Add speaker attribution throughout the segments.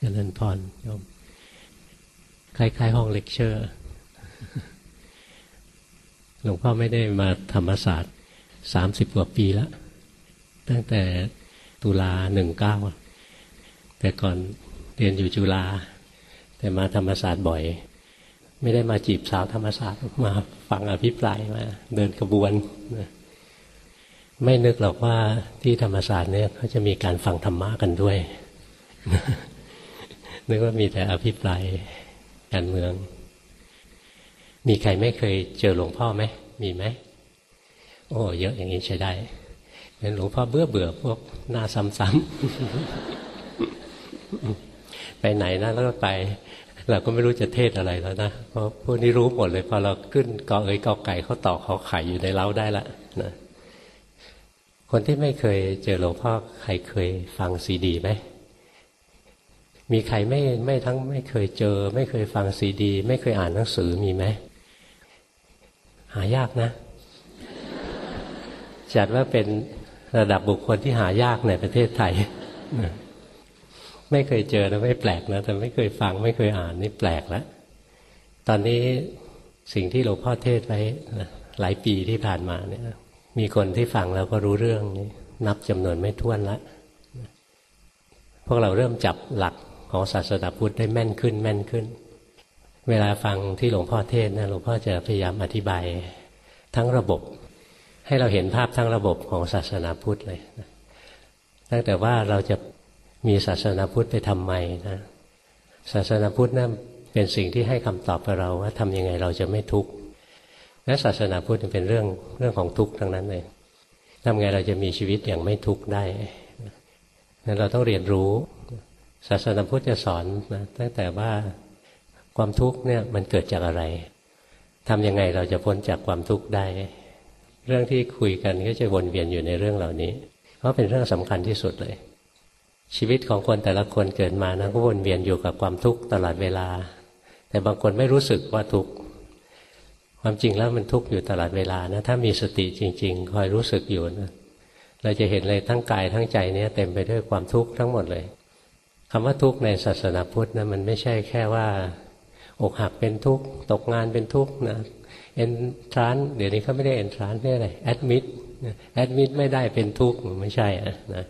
Speaker 1: เจริญพรโยมคล้ายๆห้องเลคเชอร์ หลวงพ่อไม่ได้มาธรรมศาสตร์สามสิบกว่าปีแล้ว ตั้งแต่ตุลาหนึ่งเก้าแต่ก่อนเรียนอยู่จุฬาแต่มาธรรมศาสตร์บ่อย ไม่ได้มาจีบสาวธรรมศาสตร์มาฟังอภิปรายมาเดินกระบวนไม่นึกหรอกว่าที่ธรรมศาสตร์เนี่ยเขาจะมีการฟังธรรมะกันด้วย นึกว่ามีแต่อภิปรายการเมือง มีใครไม่เคยเจอหลวงพ่อไหม มีไหม โอ้เยอะอย่างนี้ใช้ได้เป็นหลวงพ่อเบื่อเบื่อพวกหน้าซ้ำๆไปไหนนะแล้วก็ไป เราก็ไม่รู้จะเทศอะไรแล้วนะเพราะพวกนี้รู้หมดเลย พอเราขึ้นกอเอ๋ยกอไก่เขาต่อเขาไข่อยู่ในเล้าได้ละนะคนที่ไม่เคยเจอหลวงพ่อใครเคยฟังซีดีไหม มีใครไม่ไม่ทั้งไม่เคยเจอ ไม่เคยฟังซีดี ไม่เคยอ่านหนังสือมีไหม หายากนะ จัดว่าเป็นระดับบุคคลที่หายากในประเทศไทย ไม่เคยเจอนะไม่แปลกนะ แต่ไม่เคยฟังไม่เคยอ่านนี่แปลกแล้วตอนนี้สิ่งที่หลวงพ่อเทศไว้หลายปีที่ผ่านมาเนี่ย มีคนที่ฟังแล้วก็รู้เรื่องนี้นับจำนวนไม่ถ้วนล้วพวกเราเริ่มจับหลัก ของศาสนาพุทธได้แม่นขึ้น แม่นขึ้น เวลาฟังที่หลวงพ่อเทศนะหลวงพ่อจะพยายามอธิบายทั้งระบบ ให้เราเห็นภาพทั้งระบบของศาสนาพุทธเลยนะตั้งแต่ว่าเราจะมีศาสนาพุทธไปทำไมนะศาสนาพุทธนะั้นเป็นสิ่งที่ให้คำตอบกับเราว่าทำยังไงเราจะไม่ทุกข์และศาสนาพุทธเป็นเรื่องเรื่องของทุกข์ทั้งนั้นเลยทำไงเราจะมีชีวิตอย่างไม่ทุกข์ได้นั้นเราต้องเรียนรู้ ศาสนาพุทธจะสอนนะตั้งแต่ว่าความทุกข์เนี่ยมันเกิดจากอะไรทำยังไงเราจะพ้นจากความทุกข์ได้ เรื่องที่คุยกันก็จะวนเวียนอยู่ในเรื่องเหล่านี้ เพราะเป็นเรื่องสำคัญที่สุดเลย ชีวิตของคนแต่ละคนเกิดมานะก็วนเวียนอยู่กับความทุกข์ตลอดเวลา แต่บางคนไม่รู้สึกว่าทุกข์ความจริงแล้วมันทุกข์อยู่ตลอดเวลานะถ้ามีสติจริง ๆ คอยรู้สึกอยู่นะเราจะเห็นเลยทั้งกายทั้งใจเนี้ยเต็มไปด้วยความทุกข์ทั้งหมดเลย คำว่าทุกข์ในศาสนาพุทธนะมันไม่ใช่แค่ว่า อกหักเป็นทุกข์ตกงานเป็นทุกข์นะเอนทรานเดี๋ยวนี้เขาไม่ได้เอนทรานเรียกอะไรแอดมิดแอดมิดไม่ได้เป็นทุกข์ไม่ใช่อะนะ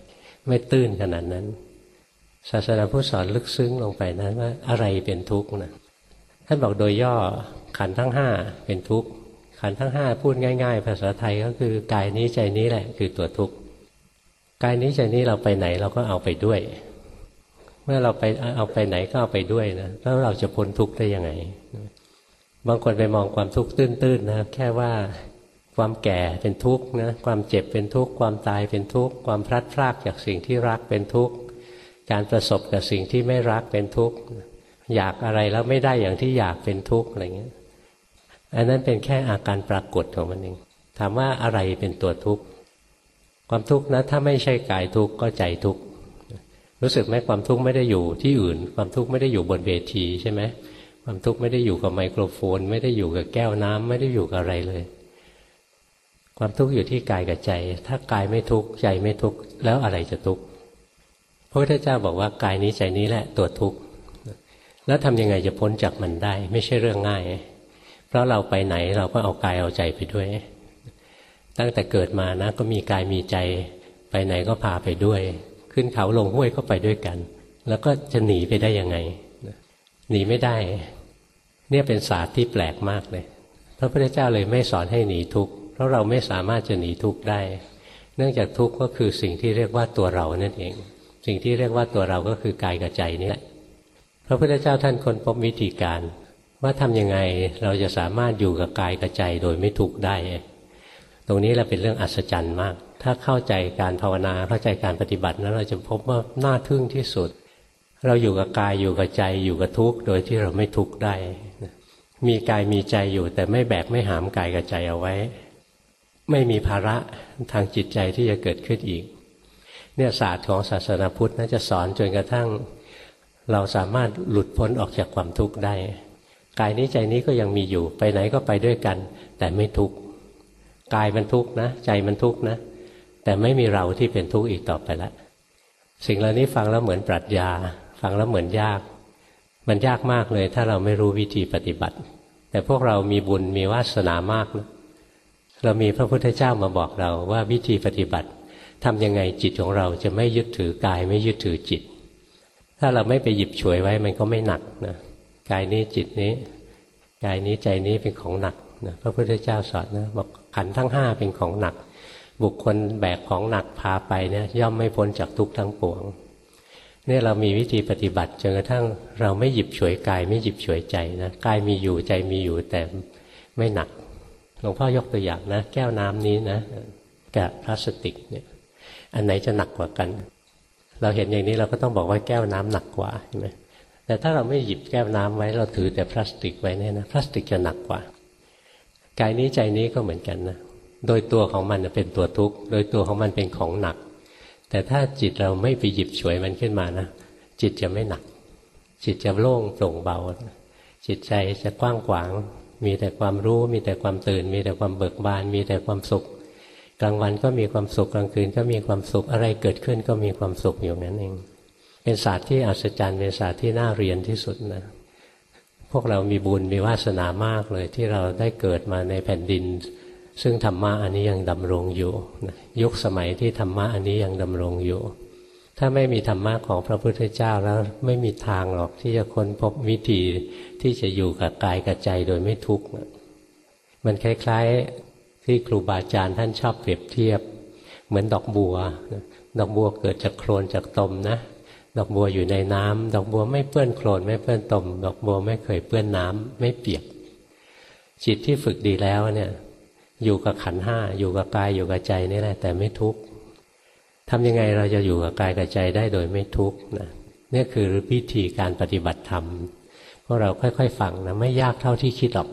Speaker 1: ไม่ตื้นขนาดนั้น ศาสนาพุทธสอนลึกซึ้งลงไปนั้นว่าอะไรเป็นทุกข์นะท่านบอกโดยย่อขันทั้งห้าเป็นทุกข์ขันทั้งห้าพูดง่าย ๆ ภาษาไทยก็คือกายนี้ใจนี้แหละ คือตัวทุกข์กายนี้ใจนี้เราไปไหนเราก็เอาไปด้วย มื่อเราไปเอาไปไหนก็เอาไปด้วยนะแล้วเราจะพ้นทุกข์ได้ยังไง บางคนไปมองความทุกข์ตื้นๆนะแค่ว่าความแก่เป็นทุกข์นะความเจ็บเป็นทุกข์ความตายเป็นทุกข์ความพลัดพรากจากสิ่งที่รักเป็นทุกข์การประสบกับสิ่งที่ไม่รักเป็นทุกข์อยากอะไรแล้วไม่ได้อย่างที่อยากเป็นทุกข์อะไรเงี้ยอันนั้นเป็นแค่อาการปรากฏของมันเองถามว่าอะไรเป็นตัวทุกข์ความทุกข์นะถ้าไม่ใช่กายทุกข์ก็ใจทุกข์ รู้สึกไหมความทุกข์ไม่ได้อยู่ที่อื่น ความทุกข์ไม่ได้อยู่บนเวทีใช่ไหมความทุกข์ไม่ได้อยู่กับไมโครโฟน ไม่ได้อยู่กับแก้วน้ำไม่ได้อยู่กับอะไรเลย ความทุกข์อยู่ที่กายกับใจ ถ้ากายไม่ทุกข์ใจไม่ทุกข์แล้วอะไรจะทุกข์พระพุทธเจ้าบอกว่ากายนี้ใจนี้แหละตัวทุกข์แล้วทำยังไงจะพ้นจากมันได้ ไม่ใช่เรื่องง่าย เพราะเราไปไหนเราก็เอากายเอาใจไปด้วย ตั้งแต่เกิดมานะก็มีกายมีใจ ไปไหนก็พาไปด้วย ขึ้นเขาลงห้วยก็ไปด้วยกัน แล้วก็จะหนีไปได้ยังไงหนีไม่ได้ เนี่ยเป็นศาสตร์ที่แปลกมากเลยพระพุทธเจ้าเลยไม่สอนให้หนีทุกข์เพราะเราไม่สามารถจะหนีทุกข์ได้ เนื่องจากทุกข์ก็คือสิ่งที่เรียกว่าตัวเรานั่นเอง สิ่งที่เรียกว่าตัวเราก็คือกายกับใจนี่แหละพระพุทธเจ้าท่านค้นพบวิธีการว่าทำยังไงเราจะสามารถอยู่กับกายกับใจโดยไม่ทุกข์ได้ ตรงนี้แหละเป็นเรื่องอัศจรรย์มาก ถ้าเข้าใจการภาวนาเข้าใจการปฏิบัตินั้นเราจะพบว่าน่าทึ่งที่สุด เราอยู่กับกายอยู่กับใจอยู่กับทุกข์โดยที่เราไม่ทุกข์ได้ มีกายมีใจอยู่แต่ไม่แบกไม่หามกายกับใจเอาไว้ ไม่มีภาระทางจิตใจที่จะเกิดขึ้นอีก เนี่ยศาสตร์ของศาสนาพุทธน่าจะสอนจนกระทั่ง เราสามารถหลุดพ้นออกจากความทุกข์ได้ กายนี้ใจนี้ก็ยังมีอยู่ไปไหนก็ไปด้วยกัน แต่ไม่ทุกข์กายมันทุกข์นะ ใจมันทุกข์นะ แต่ไม่มีเราที่เป็นทุกข์อีกต่อไปแล้วสิ่งเหล่านี้ฟังแล้วเหมือนปรัชญา ฟังแล้วเหมือนยาก มันยากมากเลย ถ้าเราไม่รู้วิธีปฏิบัติ แต่พวกเรามีบุญมีวาสนามากนะเรามีพระพุทธเจ้ามาบอกเราว่าวิธีปฏิบัติทำยังไงจิตของเราจะไม่ยึดถือกายไม่ยึดถือจิต ถ้าเราไม่ไปหยิบฉวยไว้มันก็ไม่หนักนะกายนี้จิตนี้กายนี้ใจนี้เป็นของหนักนะพระพุทธเจ้าสอนนะบอกขันทั้งห้าเป็นของหนัก บุคคลแบกของหนักพาไปเนี่ยย่อมไม่พ้นจากทุกข์ทั้งปวงเนี่ยเรามีวิธีปฏิบัติจนกระทั่งเราไม่หยิบฉวยกาย ไม่หยิบฉวยใจนะกายมีอยู่ใจมีอยู่แต่ไม่หนักหลวงพ่อยกตัวอย่างนะ แก้วน้ำนี้นะกับพลาสติกเนี่ยอันไหนจะหนักกว่ากัน เราเห็นอย่างนี้เราก็ต้องบอกว่าแก้วน้ำหนักกว่าใช่ไหมแต่ถ้าเราไม่หยิบแก้วน้ำไว้เราถือแต่พลาสติกไว้เนี่ยนะพลาสติกจะหนักกว่ากายนี้ใจนี้ก็เหมือนกันนะ โดยตัวของมันเป็นตัวทุกข์ โดยตัวของมันเป็นของหนัก แต่ถ้าจิตเราไม่ไปหยิบฉวยมันขึ้นมานะ จิตจะไม่หนัก จิตจะโล่งโปร่งเบา จิตใจจะกว้างขวาง มีแต่ความรู้ มีแต่ความตื่น มีแต่ความเบิกบาน มีแต่ความสุข กลางวันก็มีความสุข กลางคืนก็มีความสุข อะไรเกิดขึ้นก็มีความสุขอยู่นั้นเอง เป็นศาสตร์ที่อัศจรรย์ เป็นศาสตร์ที่น่าเรียนที่สุดนะพวกเรามีบุญมีวาสนามากเลยที่เราได้เกิดมาในแผ่นดิน ซึ่งธรรมะอันนี้ยังดำรงอยู่ ยุคสมัยที่ธรรมะอันนี้ยังดำรงอยู่ ถ้าไม่มีธรรมะของพระพุทธเจ้าแล้วไม่มีทางหรอกที่จะค้นพบวิธีที่จะอยู่กับกายกับใจโดยไม่ทุกข์มันคล้ายๆที่ครูบาอาจารย์ท่านชอบเปรียบเทียบ เหมือนดอกบัว ดอกบัวเกิดจากโคลนจากตมนะ ดอกบัวอยู่ในน้ำดอกบัวไม่เปื้อนโคลนไม่เปื้อนตม ดอกบัวไม่เคยเปื้อนน้ำไม่เปียก จิตที่ฝึกดีแล้วเนี่ย อยู่กับขันห้าอยู่กับกายอยู่กับใจนี่แหละ แต่ไม่ทุกข์ทำยังไงเราจะอยู่กับกายกับใจได้โดยไม่ทุกข์นะนี่คือวิธีการปฏิบัติธรรมพวกเราค่อยๆฟังนะไม่ยากเท่าที่คิดหรอก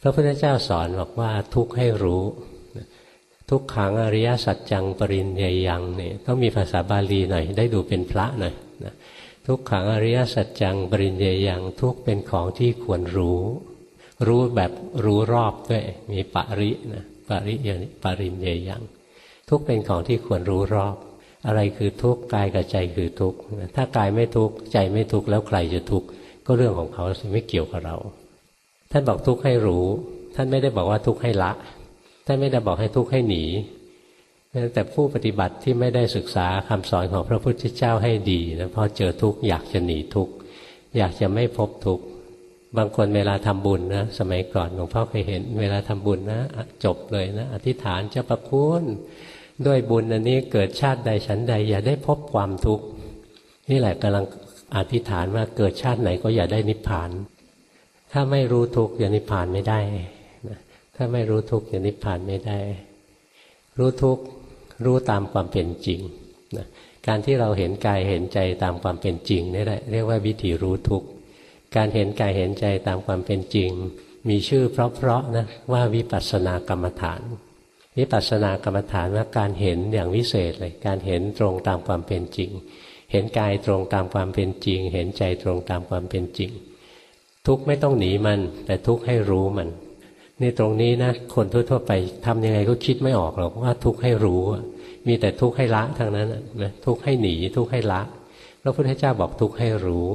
Speaker 1: พระพุทธเจ้าสอนบอกว่าทุกข์ให้รู้ ทุกขังอริยสัจจังปรินเยยังเนี่ยต้องมีภาษาบาลีหน่อย ได้ดูเป็นพระหน่อยนะทุกขังอริยสัจจังปรินเยยังทุกเป็นของที่ควรรู้ รู้แบบรู้รอบด้วย มีปรินะปริยปรินเยยังทุกเป็นของที่ควรรู้รอบ อะไรคือทุกกายกับใจคือทุกถ้ากายไม่ทุกใจไม่ทุกแล้วใครจะทุกก็เรื่องของเขาไม่เกี่ยวกับเรา ท่านบอกทุกให้รู้ ท่านไม่ได้บอกว่าทุกให้ละ ท่านไม่ได้บอกให้ทุกให้หนีแต่ผู้ปฏิบัติที่ไม่ได้ศึกษาคำสอนของพระพุทธเจ้าให้ดีนะพอเจอทุกข์อยากจะหนีทุกข์อยากจะไม่พบทุกข์ บางคนเวลาทำบุญนะสมัยก่อนหลวงพ่อเคยเห็น เวลาทำบุญนะจบเลยนะ อธิษฐานเจะประคุณด้วยบุญอันนี้เกิดชาติใดฉันใด อย่าได้พบความทุกข์นี่แหละกำลังอธิษฐานว่าเกิดชาติไหนก็อย่าได้นิพพาน ถ้าไม่รู้ทุกข์อย่านิพพานไม่ได้ถ้าไม่รู้ทุกข์จะนิพพานไม่ได้ รู้ทุกข์รู้ตามความเป็นจริงนะการที่เราเห็นกายเห็นใจตามความเป็นจริงนี่แหละเรียกว่าวิธีรู้ทุกข์ การเห็นกายเห็นใจตามความเป็นจริง มีชื่อเพราะๆนะว่าวิปัสสนากรรมฐาน วิปัสสนากรรมฐานว่าการเห็นอย่างวิเศษเลย การเห็นตรงตามความเป็นจริง เห็นกายตรงตามความเป็นจริง เห็นใจตรงตามความเป็นจริง ทุกไม่ต้องหนีมัน แต่ทุกให้รู้มันนี่ตรงนี้นะคนทั่วๆไปทำยังไงก็คิดไม่ออกหรอกว่าทุกข์ให้รู้ มีแต่ทุกข์ให้ละทางนั้นนะทุกข์ให้หนีทุกข์ให้ละพระพุทธเจ้าบอกทุกข์ให้รู้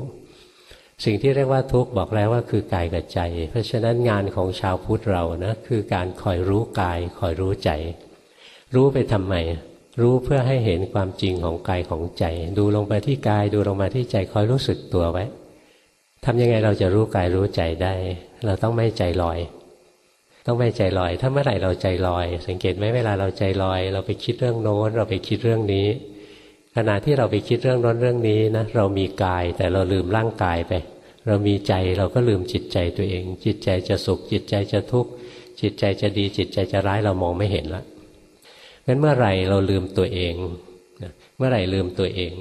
Speaker 1: สิ่งที่เรียกว่าทุกข์บอกแล้วว่าคือกายกับใจ เพราะฉะนั้นงานของชาวพุทธเรานะคือการคอยรู้กายคอยรู้ใจ รู้ไปทำไม รู้เพื่อให้เห็นความจริงของกายของใจ ดูลงไปที่กายดูลงมาที่ใจคอยรู้สึกตัวไว้ทำยังไงเราจะรู้กายรู้ใจได้ เราต้องไม่ใจลอย ต้องไม่ใจลอย ถ้าเมื่อไหร่เราใจลอย สังเกตไหมเวลาเราใจลอย เราไปคิดเรื่องโน้น เราไปคิดเรื่องนี้ ขณะที่เราไปคิดเรื่องโน้นเรื่องนี้นะเรามีกายแต่เราลืมร่างกายไป เรามีใจเราก็ลืมจิตใจตัวเอง จิตใจจะสุข จิตใจจะทุกข์จิตใจจะดี จิตใจจะร้ายเรามองไม่เห็นละงั้นเมื่อไหร่เราลืมตัวเองเมื่อไหร่ลืมตัวเอง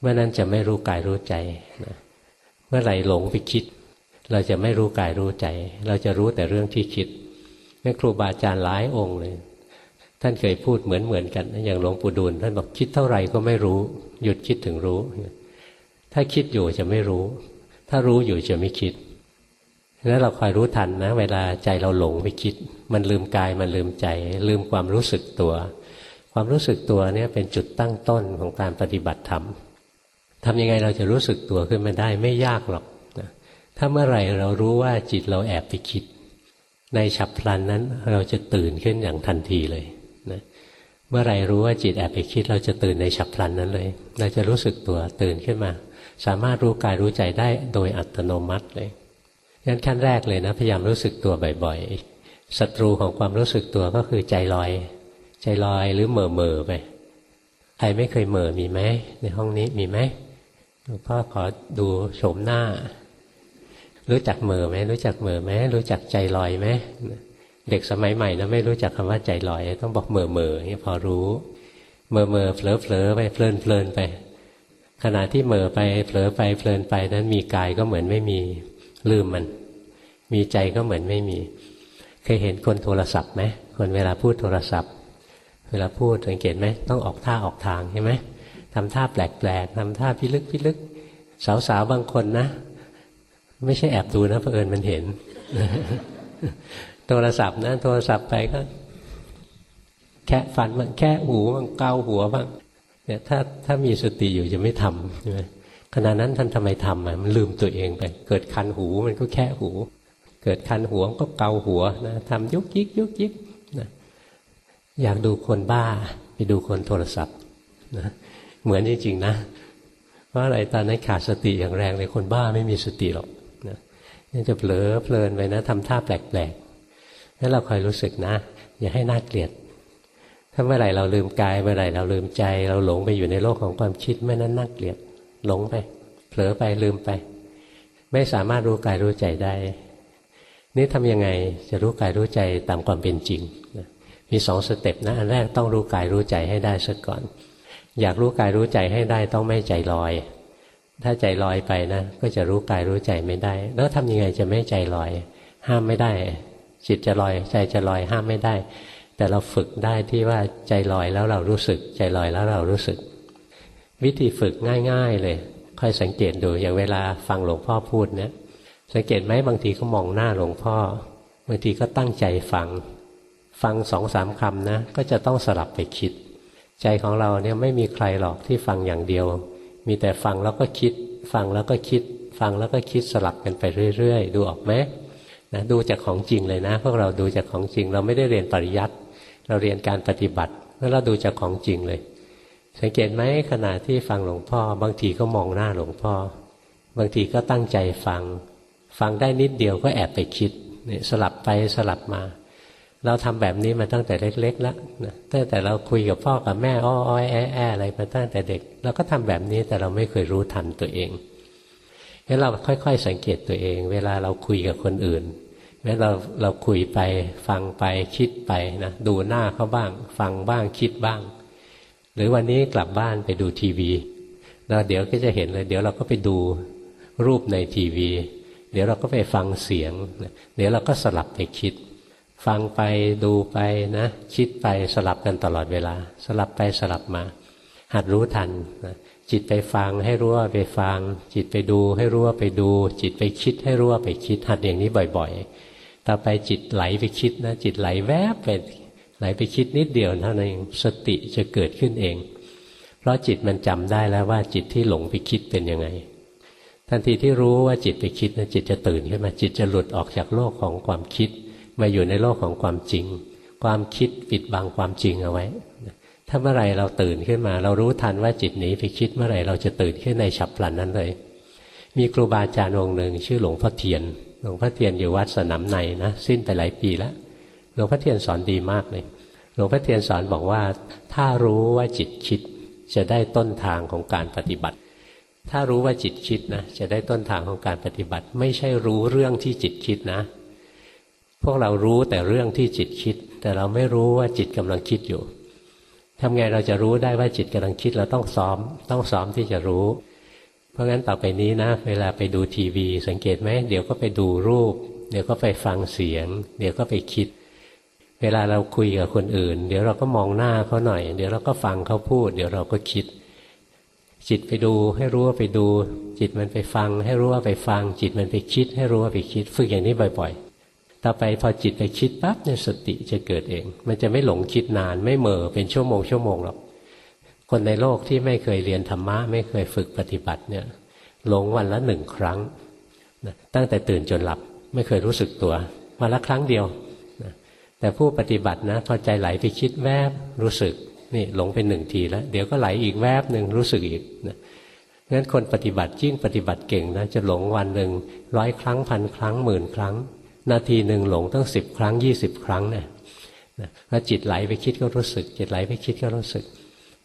Speaker 1: เมื่อนั้นจะไม่รู้กายรู้ใจเมื่อไหร่หลงไปคิด เราจะไม่รู้กายรู้ใจ เราจะรู้แต่เรื่องที่คิดแม่ครูบาอาจารย์หลายองค์เลย ท่านเคยพูดเหมือนเหมือนกัน อย่างหลวงปู่ดูลท่านบอกคิดเท่าไหร่ก็ไม่รู้ หยุดคิดถึงรู้ ถ้าคิดอยู่จะไม่รู้ ถ้ารู้อยู่จะไม่คิดนั้นเราคอยรู้ทันนะ เวลาใจเราหลงไปคิด มันลืมกายมันลืมใจ ลืมความรู้สึกตัว ความรู้สึกตัวเนี่ยเป็นจุดตั้งต้นของการปฏิบัติธรรมทำยังไงเราจะรู้สึกตัวขึ้นมาได้ไม่ยากหรอกนะถ้าเมื่อไหร่เรารู้ว่าจิตเราแอบไปคิด ในฉับพลันนั้นเราจะตื่นขึ้นอย่างทันทีเลยนะเมื่อไหร่รู้ว่าจิตแอบไปคิด เราจะตื่นในฉับพลันนั้นเลย เราจะรู้สึกตัวตื่นขึ้นมา สามารถรู้กายรู้ใจได้โดยอัตโนมัติเลยงั้นขั้นแรกเลยนะ พยายามรู้สึกตัวบ่อยๆศัตรูของความรู้สึกตัวก็คือใจลอย ใจลอยหรือเหม่อเม่อไปใครไม่เคยเหม่อมีไหมในห้องนี้มีไหมหลวงพ่อขอดูโฉมหน้า รู้จักเหม่อไหมรู้จักเหม่อไหมรู้จักใจลอยไหมเด็กสมัยใหม่นะไม่รู้จักคำว่าใจลอย ต้องบอกเหม่อเม่อนี่พอรู้เม่อเม่อเผลอเผลอไปเพลินเพลินไป ขณะที่เม่อไปเผลอไปเพลินไปนั้นมีกายก็เหมือนไม่มีลืมมัน มีใจก็เหมือนไม่มี เคยเห็นคนโทรศัพท์ไหมคนเวลาพูดโทรศัพท์ เวลาพูดสังเกตไหมต้องออกท่าออกทางใช่ไหมทำท่าแปลกๆทำท่าพิลึกพิลึกสาวๆบางคนนะ ไม่ใช่แอบดูนะเผอิญมันเห็น โทรศัพท์นะ โทรศัพท์ไปก็ แค่ฟันบ้างแค่หูบ้างเกาหัวบ้าง เนี่ยถ้าถ้ามีสติอยู่จะไม่ทำใช่ไหมขณะนั้นท่านทำไมทำอะมันลืมตัวเองไป เกิดคันหูมันก็แค่หู เกิดคันหัวก็เกาหัวนะทำยุกยิกยุกยิกนะอยากดูคนบ้า ไปดูคนโทรศัพท์นะเหมือนจริงๆนะว่าอะไรตอนนั้นขาดสติอย่างแรงเลยคนบ้าไม่มีสติหรอกนะนี่จะเผลอเพลินไปนะทำท่าแปลกๆแล้วเราคอยรู้สึกนะ อย่าให้น่าเกลียด ถ้าเมื่อไหร่เราลืมกายเมื่อไหร่เราลืมใจ เราหลงไปอยู่ในโลกของความคิดเมื่อนั้นน่าเกลียดหลงไปเผลอไปลืมไป ไม่สามารถรู้กายรู้ใจได้ นี่ทำยังไงจะรู้กายรู้ใจตามความเป็นจริงมีสองสเต็ปนะอันแรกต้องรู้กายรู้ใจให้ได้ซะก่อน อยากรู้กายรู้ใจให้ได้ต้องไม่ใจลอย ถ้าใจลอยไปนะ ก็จะรู้กายรู้ใจไม่ได้ แล้วทำยังไงจะไม่ใจลอย ห้ามไม่ได้ จิตจะลอยใจจะลอยห้ามไม่ได้ แต่เราฝึกได้ที่ว่าใจลอยแล้วเรารู้สึก ใจลอยแล้วเรารู้สึก วิธีฝึกง่าย ๆ เลย ค่อยสังเกตดูอย่างเวลาฟังหลวงพ่อพูดเนี่ยสังเกตไหมบางทีก็มองหน้าหลวงพ่อบางทีก็ตั้งใจฟัง ฟังสองสามคำนะ ก็จะต้องสลับไปคิด ใจของเราเนี่ยไม่มีใครหรอกที่ฟังอย่างเดียว มีแต่ฟังแล้วก็คิด ฟังแล้วก็คิด ฟังแล้วก็คิดสลับกันไปเรื่อย ๆ ดูออกไหมนะดูจากของจริงเลยนะ พวกเราดูจากของจริงเราไม่ได้เรียนปริยัติ เราเรียนการปฏิบัติแล้วเราดูจากของจริงเลย สังเกตไหมขณะที่ฟังหลวงพ่อ บางทีก็มองหน้าหลวงพ่อ บางทีก็ตั้งใจฟัง ฟังได้นิดเดียวก็แอบไปคิดเนี่ยสลับไปสลับมา เราทำแบบนี้มาตั้งแต่เล็ก ๆ แล้วนะตั้งแต่เราคุยกับพ่อกับแม่อ้ออ้อยแอ้แออะไรมาตั้งแต่เด็ก เราก็ทำแบบนี้แต่เราไม่เคยรู้ทันตัวเองงั้นเราค่อย ๆ สังเกตตัวเอง เวลาเราคุยกับคนอื่น แม้เราเราคุยไปฟังไปคิดไปนะดูหน้าเขาบ้าง ฟังบ้างคิดบ้าง หรือวันนี้กลับบ้านไปดูทีวีเราเดี๋ยวก็จะเห็นเลย เดี๋ยวเราก็ไปดูรูปในทีวี เดี๋ยวเราก็ไปฟังเสียง เดี๋ยวเราก็สลับไปคิด ฟังไปดูไปนะ คิดไปสลับกันตลอดเวลา สลับไปสลับมา หัดรู้ทันนะจิตไปฟังให้รู้ว่าไปฟัง จิตไปดูให้รู้ว่าไปดู จิตไปคิดให้รู้ว่าไปคิด หัดอย่างนี้บ่อย ๆ ต่อไปจิตไหลไปคิดนะจิตไหลแวบไปไหลไปคิดนิดเดียวเท่านั้นเองสติจะเกิดขึ้นเอง เพราะจิตมันจำได้แล้วว่าจิตที่หลงไปคิดเป็นยังไง ทันทีที่รู้ว่าจิตไปคิดนะจิตจะตื่นขึ้นมาจิตจะหลุดออกจากโลกของความคิด มาอยู่ในโลกของความจริง ความคิดปิดบังความจริงเอาไว้ ถ้าเมื่อไรเราตื่นขึ้นมา เรารู้ทันว่าจิตหนีไปคิดเมื่อไรเราจะตื่นขึ้นในฉับพลันนั้นเลย มีครูบาอาจารย์องค์หนึ่งชื่อหลวงพ่อเทียน หลวงพ่อเทียนอยู่วัดสนามในนะสิ้นไปหลายปีแล้วหลวงพ่อเทียนสอนดีมากเลยหลวงพ่อเทียนสอนบอกว่า ถ้ารู้ว่าจิตคิดจะได้ต้นทางของการปฏิบัติ ถ้ารู้ว่าจิตคิดนะจะได้ต้นทางของการปฏิบัติ ไม่ใช่รู้เรื่องที่จิตคิดนะ พวกเรารู้แต่เรื่องที่จิตคิด แต่เราไม่รู้ว่าจิตกำลังคิดอยู่ทำไงเราจะรู้ได้ว่าจิตกำลังคิดเราต้องซ้อม ต้องซ้อมที่จะรู้ เพราะงั้นต่อไปนี้นะ เวลาไปดูทีวี สังเกตไหมเดี๋ยวก็ไปดูรูป เดี๋ยวก็ไปฟังเสียง เดี๋ยวก็ไปคิด เวลาเราคุยกับคนอื่น เดี๋ยวเราก็มองหน้าเขาหน่อย เดี๋ยวเราก็ฟังเขาพูด เดี๋ยวเราก็คิด จิตไปดูให้รู้ว่าไปดู จิตมันไปฟัง ให้รู้ว่าไปฟัง จิตมันไปคิด ให้รู้ว่าไปคิด ฝึกอย่างนี้บ่อย ๆ ต่อไปพอจิตไปคิดปั๊บเนี่ยสติจะเกิดเอง มันจะไม่หลงคิดนานไม่เหม่อเป็นชั่วโมงชั่วโมงหรอก คนในโลกที่ไม่เคยเรียนธรรมะไม่เคยฝึกปฏิบัติเนี่ยหลงวันละหนึ่งครั้งนะตั้งแต่ตื่นจนหลับไม่เคยรู้สึกตัววันละครั้งเดียวนะแต่ผู้ปฏิบัตินะพอใจไหลไปคิดแวบรู้สึกนี่หลงเป็นหนึ่งทีแล้ว เดี๋ยวก็ไหลอีกแวบหนึ่งรู้สึกอีกนะงั้นคนปฏิบัติยิ่งปฏิบัติเก่งนะจะหลงวันหนึ่งร้อยครั้งพันครั้งหมื่นครั้ง นาทีหนึ่งหลงตั้งสิบครั้งยี่สิบครั้งเนี่ยแล้วจิตไหลไปคิดก็รู้สึก จิตไหลไปคิดก็รู้สึก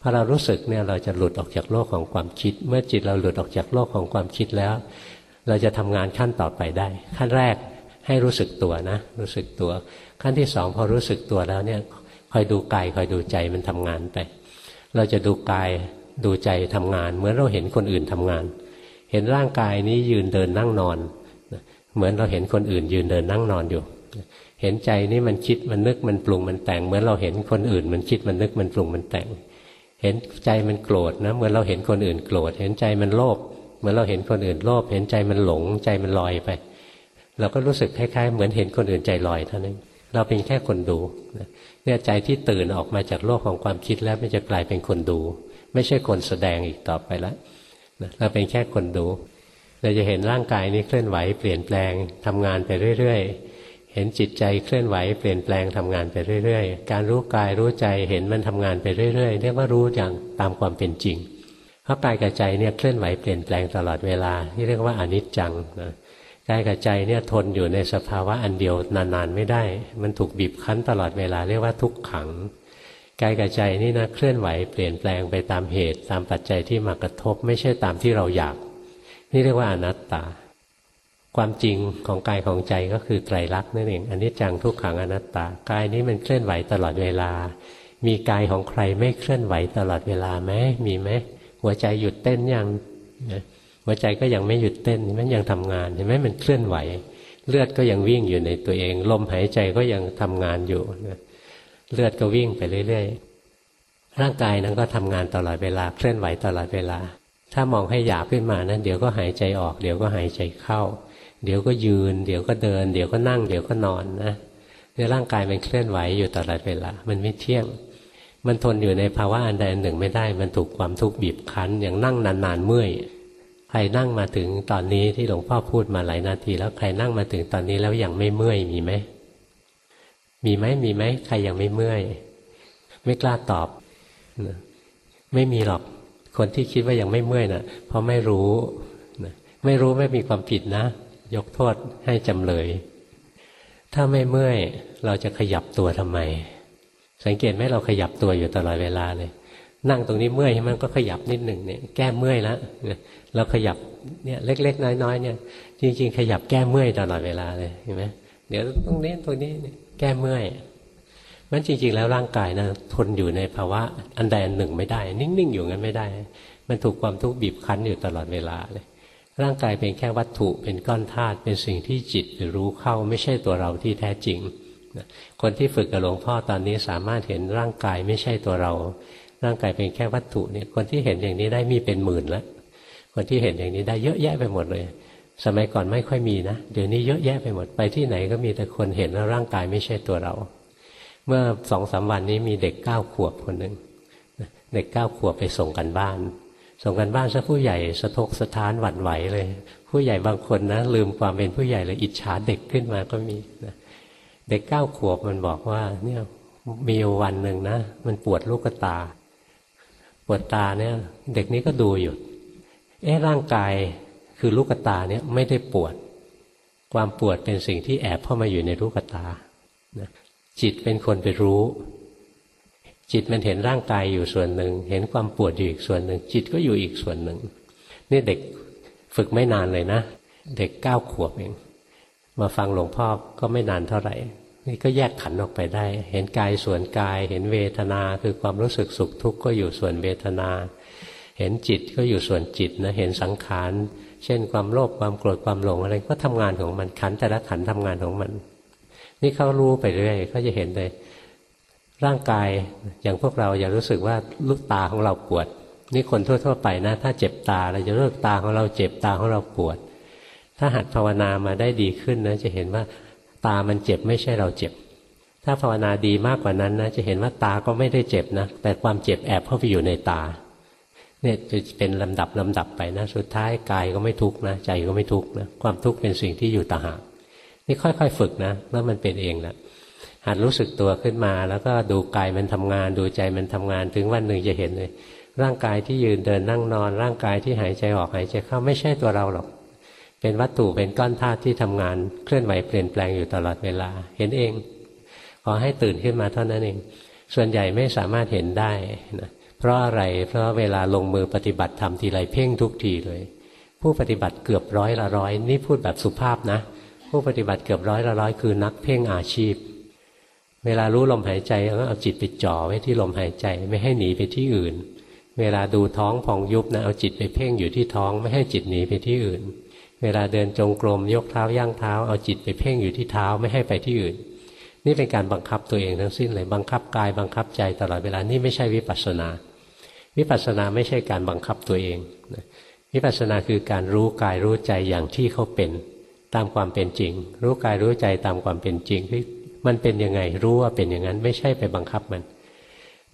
Speaker 1: พอเรารู้สึกเนี่ยเราจะหลุดออกจากโลกของความคิด เมื่อจิตเราหลุดออกจากโลกของความคิดแล้ว เราจะทำงานขั้นต่อไปได้ ขั้นแรกให้รู้สึกตัวนะ รู้สึกตัว ขั้นที่สองพอรู้สึกตัวแล้วเนี่ยคอยดูกายคอยดูใจมันทำงานไป เราจะดูกายดูใจทำงาน เหมือนเราเห็นคนอื่นทำงาน เห็นร่างกายนี้ยืนเดินนั่งนอน เหมือนเราเห็นคนอื่น ยืนเดินนั่งนอนอยู่ เห็นใจนี่มันคิดมันนึกมันปรุงมันแต่ง เหมือนเราเห็นคนอื่น มันคิดมันนึกมันปรุงมันแต่ง เห็นใจมันโกรธนะเหมือนเราเห็นคนอื่นโกรธ เห็นใจมันโลภเหมือนเราเห็นคนอื่นโลภเห็นใจมันหลงใจมันลอยไป เราก็รู้สึกคล้ายๆ เหมือนเห็นคนอื่นใจลอยเท่านั้นเราเป็นแค่คนดูเนี่ยใจที่ตื่นออกมาจากโลกของความคิดแล้วมันจะกลายเป็นคนดู ไม่ใช่คนแสดงอีกต่อไปแล้วเราเป็นแค่คนดู เราจะเห็นร่างกายนี้เคลื่อนไหวเปลี่ยนแปลงทำงานไปเรื่อยๆ ห็นจิตใจเคลื่อนไหวเปลี่ยนแปลงทำงานไปเรื่อยๆ การรู้กายรู้ใจเห็นมันทำงานไปเรื่อยๆ เรียกว่ารู้อย่างตามความเป็นจริงเพราะกายกับใจเนี่ยเคลื่อนไหวเปลี่ยนแปลงตลอดเวลาที่เรียกว่าอนิจจังนะกายกับใจเนี่ยทนอยู่ในสภาวะอันเดียวนานๆไม่ได้ มันถูกบีบคั้นตลอดเวลาเรียกว่าทุกขังกายกับใจนี่นะเคลื่อนไหวเปลี่ยนแปลงไปตามเหตุ ตามปัจจัยที่มากระทบ ไม่ใช่ตามที่เราอยาก นี่เรียกว่าอนัตตา ความจริงของกายของใจก็คือไตรลักษณ์นั่นเองอันนี้จังทุกขังอนัตตากายนี้มันเคลื่อนไหวตลอดเวลา มีกายของใครไม่เคลื่อนไหวตลอดเวลาไหมมีไหมหัวใจหยุดเต้นยังหัวใจก็ยังไม่หยุดเต้นมันยังทำงานเห็นไหมมันเคลื่อนไหว เลือดก็ยังวิ่งอยู่ในตัวเอง ลมหายใจก็ยังทำงานอยู่เลือดก็วิ่งไปเรื่อยๆร่างกายนั้นก็ทำงานตลอดเวลาเคลื่อนไหวตลอดเวลา ถ้ามองให้หยาบขึ้นมานั้นเดี๋ยวก็หายใจออก เดี๋ยวก็หายใจเข้า เดี๋ยวก็ยืน เดี๋ยวก็เดิน เดี๋ยวก็นั่ง เดี๋ยวก็นอนนะในร่างกายมันเคลื่อนไหวอยู่ตลอดเวลามันไม่เที่ยง มันทนอยู่ในภาวะอันใดอันหนึ่งไม่ได้ มันถูกความทุกข์บีบคั้น อย่างนั่งนานๆเมื่อยใครนั่งมาถึงตอนนี้ที่หลวงพ่อพูดมาหลายนาที แล้วใครนั่งมาถึงตอนนี้แล้วยังไม่เมื่อยมีไหมมีไหมมีไหมใครยังไม่เมื่อย ไม่กล้าตอบ ไม่มีหรอกคนที่คิดว่ายังไม่เมื่อยนะ่ะ เพราะไม่รู้ไม่รู้ไม่มีความผิดนะ ยกโทษให้จำเลย ถ้าไม่เมื่อยเราจะขยับตัวทำไม สังเกตไหมเราขยับตัวอยู่ตลอดเวลาเลย นั่งตรงนี้เมื่อยมันก็ขยับนิดหนึ่งเนี่ยแก้เมื่อยแล้วเราขยับเนี่ยเล็ก ๆ น้อยๆเนี่ย จริง ๆ ขยับแก้เมื่อยตลอดเวลาเลยเห็นไหมเดี๋ยวตรงนี้ตรงนี้แก้เมื่อยมันจริง ๆ แล้วร่างกายนะทนอยู่ในภาวะอันใดอันหนึ่งไม่ได้ นิ่ง ๆ อยู่งั้นไม่ได้ มันถูกความทุกข์บีบคั้นอยู่ตลอดเวลาเลย ร่างกายเป็นแค่วัตถุเป็นก้อนธาตุเป็นสิ่งที่จิตรู้เข้าไม่ใช่ตัวเราที่แท้จริงคนที่ฝึกกับหลวงพ่อตอนนี้สามารถเห็นร่างกายไม่ใช่ตัวเรา ร่างกายเป็นแค่วัตถุเนี่ยคนที่เห็นอย่างนี้ได้มีเป็นหมื่นแล้วคนที่เห็นอย่างนี้ได้เยอะแยะไปหมดเลย สมัยก่อนไม่ค่อยมีนะเดี๋ยวนี้เยอะแยะไปหมดไปที่ไหนก็มีแต่คนเห็นว่าร่างกายไม่ใช่ตัวเรา เมื่อสองสาวันนี้มีเด็กเก้าขวบคนหนึ่งเด็กเก้าขวบไปส่งกันบ้าน ส่งกันบ้านซะผู้ใหญ่สะทกสะท้านหวั่นไหวเลย ผู้ใหญ่บางคนนะลืมความเป็นผู้ใหญ่เลยอิจฉาเด็กขึ้นมาก็มีนะเด็กเก้าขวบมันบอกว่าเนี่ยมีวันหนึ่งนะ มันปวดลูกตา ปวดตาเนี่ย เด็กนี้ก็ดูอยู่เอ๊ะร่างกายคือลูกตาเนี่ยไม่ได้ปวด ความปวดเป็นสิ่งที่แอบเข้ามาอยู่ในลูกตาจิตเป็นคนไปรู้ จิตมันเห็นร่างกายอยู่ส่วนหนึ่ง เห็นความปวดอยู่อีกส่วนหนึ่ง จิตก็อยู่อีกส่วนหนึ่ง นี่เด็กฝึกไม่นานเลยนะ เด็กเก้าขวบเอง มาฟังหลวงพ่อก็ไม่นานเท่าไหร่ นี่ก็แยกขันออกไปได้ เห็นกายส่วนกาย เห็นเวทนาคือความรู้สึกสุขทุกข์ก็อยู่ส่วนเวทนา เห็นจิตก็อยู่ส่วนจิตนะเห็นสังขารเช่นความโลภความโกรธความหลงอะไรก็ทำงานของมันขันแต่ละขันทำงานของมัน นี่เขารู้ไปเรื่อยก็จะเห็นเลย ร่างกายอย่างพวกเราอย่ารู้สึกว่าลูกตาของเราปวด นี่คนทั่ว ๆ ไปนะ ถ้าเจ็บตาเราจะเลิกตาของเราเจ็บตาของเราปวด ถ้าหัดภาวนามาได้ดีขึ้นนะจะเห็นว่าตามันเจ็บไม่ใช่เราเจ็บ ถ้าภาวนาดีมากกว่านั้นนะจะเห็นว่าตาก็ไม่ได้เจ็บนะ แต่ความเจ็บแอบเข้าไปอยู่ในตาเนี่ยจะเป็นลำดับลำดับไปนะ สุดท้ายกายก็ไม่ทุกข์นะ ใจก็ไม่ทุกข์นะความทุกข์เป็นสิ่งที่อยู่ต่างหากนี่ค่อยๆ ฝึกนะ แล้วมันเป็นเองแหละ หัดรู้สึกตัวขึ้นมา แล้วก็ดูกายมันทำงาน ดูใจมันทำงาน ถึงวันหนึ่งจะเห็นเลย ร่างกายที่ยืนเดินนั่งนอน ร่างกายที่หายใจออกหายใจเข้าไม่ใช่ตัวเราหรอก เป็นวัตถุเป็นก้อนธาตุที่ทำงานเคลื่อนไหวเปลี่ยนแปลงอยู่ตลอดเวลา เห็นเอง ขอให้ตื่นขึ้นมาเท่านั้นเอง ส่วนใหญ่ไม่สามารถเห็นได้นะเพราะอะไร เพราะเวลาลงมือปฏิบัติทำทีไรเพ่งทุกทีเลย ผู้ปฏิบัติเกือบร้อยละร้อย นี่พูดแบบสุภาพนะ ผู้ปฏิบัติเกือบร้อยละร้อยคือนักเพ่งอาชีพ เวลารู้ลมหายใจก็เอาจิตไปจ่อไว้ที่ลมหายใจไม่ให้หนีไปที่อื่น เวลาดูท้องพองยุบนะเอาจิตไปเพ่งอยู่ที่ท้องไม่ให้จิตหนีไปที่อื่น เวลาเดินจงกรมยกเท้าย่างเท้าเอาจิตไปเพ่งอยู่ที่เท้าไม่ให้ไปที่อื่น นี่เป็นการบังคับตัวเองทั้งสิ้นเลยบังคับกายบังคับใจตลอดเวลานี่ไม่ใช่วิปัสสนา วิปัสสนาไม่ใช่การบังคับตัวเองวิปัสสนาคือการรู้กายรู้ใจอย่างที่เขาเป็น ตามความเป็นจริง รู้กายรู้ใจตามความเป็นจริงที่ มันเป็นยังไงรู้ว่าเป็นอย่างนั้น ไม่ใช่ไปบังคับมัน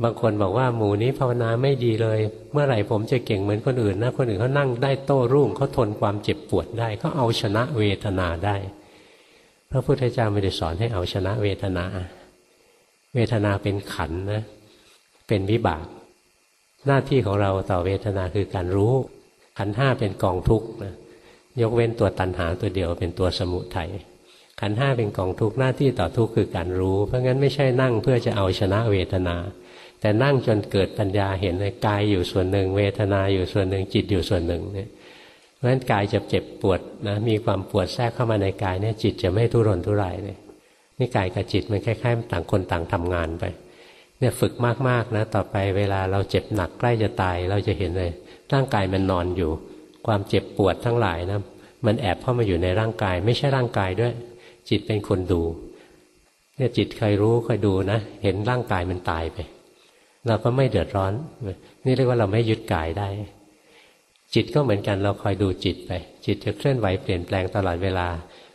Speaker 1: บางคนบอกว่าหมู่นี้ภาวนาไม่ดีเลย เมื่อไหร่ผมจะเก่งเหมือนคนอื่นนะคนอื่นเขานั่งได้โต้รุ่งเขาทนความเจ็บปวดได้เขาเอาชนะเวทนาได้พระพุทธเจ้าไม่ได้สอนให้เอาชนะเวทนา เวทนาเป็นขันนะ เป็นวิบาก หน้าที่ของเราต่อเวทนาคือการรู้ ขันห้าเป็นกองทุกข์นะยกเว้นตัวตันหาตัวเดียวเป็นตัวสมุทัย ขันห้าเป็นกองทุกข์หน้าที่ต่อทุกข์คือการรู้ เพราะงั้นไม่ใช่นั่งเพื่อจะเอาชนะเวทนา แต่นั่งจนเกิดปัญญาเห็นเลยกายอยู่ส่วนหนึ่ง เวทนาอยู่ส่วนหนึ่งจิตอยู่ส่วนหนึ่งเนี่ยเพราะฉะนั้นกายจะเจ็บปวดนะมีความปวดแทรกเข้ามาในกายเนี่ยจิตจะไม่ทุรนทุรายเลยนี่กายกับจิตมันคล้ายๆต่างคนต่างทำงานไปเนี่ยฝึกมากๆนะต่อไปเวลาเราเจ็บหนักใกล้จะตายเราจะเห็นเลยร่างกายมันนอนอยู่ ความเจ็บปวดทั้งหลายนะมันแอบเข้ามาอยู่ในร่างกาย ไม่ใช่ร่างกายด้วย จิตเป็นคนดู เนี่ยจิตเคยรู้เคยดูนะ เห็นร่างกายมันตายไป เราก็ไม่เดือดร้อน นี่เรียกว่าเราไม่ยึดกายได้ จิตก็เหมือนกันเราคอยดูจิตไป จิตจะเคลื่อนไหวเปลี่ยนแปลงตลอดเวลา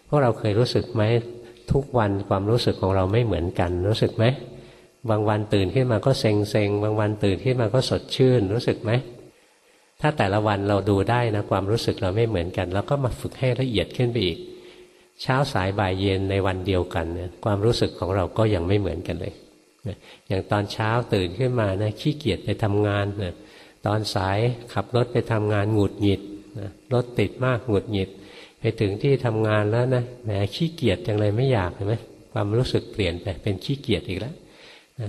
Speaker 1: พวกเราเคยรู้สึกไหมทุกวันความรู้สึกของเราไม่เหมือนกัน รู้สึกไหมบางวันตื่นขึ้นมาก็เซ็งเซ็งบางวันตื่นขึ้นมาก็สดชื่น รู้สึกไหมถ้าแต่ละวันเราดูได้นะความรู้สึกเราไม่เหมือนกันเราก็มาฝึกให้ละเอียดขึ้นไปอีก เช้าสายบ่ายเย็นในวันเดียวกันเนี่ยความรู้สึกของเราก็ยังไม่เหมือนกันเลยอย่างตอนเช้าตื่นขึ้นมานะขี้เกียจไปทำงานเนี่ยตอนสายขับรถไปทำงานหงุดหงิดรถติดมากหงุดหงิด ไปถึงที่ทำงานแล้วนะแหมขี้เกียจจังเลยไม่อยากเห็นไหมความรู้สึกเปลี่ยนไปเป็นขี้เกียจอีกแล้ว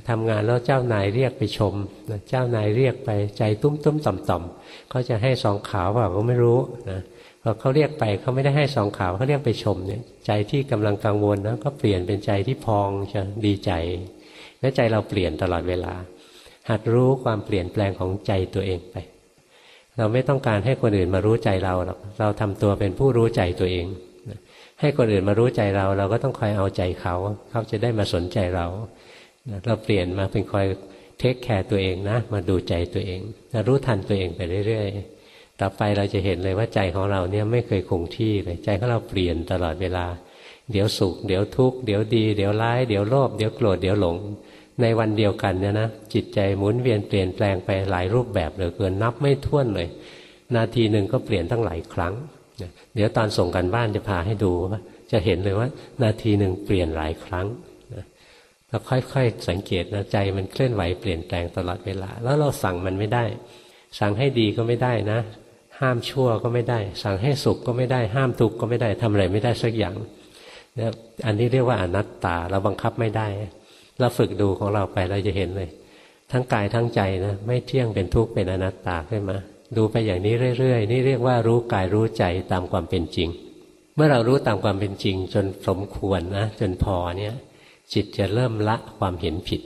Speaker 1: ทำงานแล้วเจ้านายเรียกไปชม เจ้านายเรียกไปใจตุ้มตุ้มต่อมต่อมเขาจะให้สองขาวเปล่าก็ไม่รู้นะ พอเขาเรียกไปเขาไม่ได้ให้สองขาวเขาเรียกไปชมเนี่ยใจที่กำลังกังวลนะก็เปลี่ยนเป็นใจที่พองจะดีใจ และใจเราเปลี่ยนตลอดเวลา หัดรู้ความเปลี่ยนแปลงของใจตัวเองไป เราไม่ต้องการให้คนอื่นมารู้ใจเราหรอกเราทำตัวเป็นผู้รู้ใจตัวเอง ให้คนอื่นมารู้ใจเรา เราก็ต้องคอยเอาใจเขาเขาจะได้มาสนใจเรา เราเปลี่ยนมาเป็นคอยเทคแคร์ตัวเองนะมาดูใจตัวเองรู้ทันตัวเองไปเรื่อยๆ ต่อไปเราจะเห็นเลยว่าใจของเราเนี่ยไม่เคยคงที่เลยใจของเราเปลี่ยนตลอดเวลา เดี๋ยวสุข เดี๋ยวทุกข์เดี๋ยวดี เดี๋ยวร้าย เดี๋ยวโลภเดี๋ยวโกรธเดี๋ยวหลง ในวันเดียวกันเนี่ยนะจิตใจหมุนเวียนเปลี่ยนแปลงไปหลายรูปแบบเหลือเกินนับไม่ถ้วนเลย นาทีหนึ่งก็เปลี่ยนตั้งหลายครั้ง เดี๋ยวตอนส่งกันบ้านจะพาให้ดูว่าจะเห็นเลยว่า นาทีหนึ่งเปลี่ยนหลายครั้งเราค่อยๆสังเกตนะใจมันเคลื่อนไหวเปลี่ยนแปลงตลอดเวลา แล้วเราสั่งมันไม่ได้ สั่งให้ดีก็ไม่ได้นะ ห้ามชั่วก็ไม่ได้ สั่งให้สุขก็ไม่ได้ห้ามทุกข์ก็ไม่ได้ทำอะไรไม่ได้สักอย่างนะอันนี้เรียกว่าอนัตตาเราบังคับไม่ได้ เราฝึกดูของเราไปเราจะเห็นเลย ทั้งกายทั้งใจนะไม่เที่ยงเป็นทุกข์เป็นอนัตตาขึ้นมา ดูไปอย่างนี้เรื่อยๆ นี่เรียกว่ารู้กายรู้ใจตามความเป็นจริง เมื่อเรารู้ตามความเป็นจริง จนสมควรนะจนพอเนี่ยจิตจะเริ่มละความเห็นผิด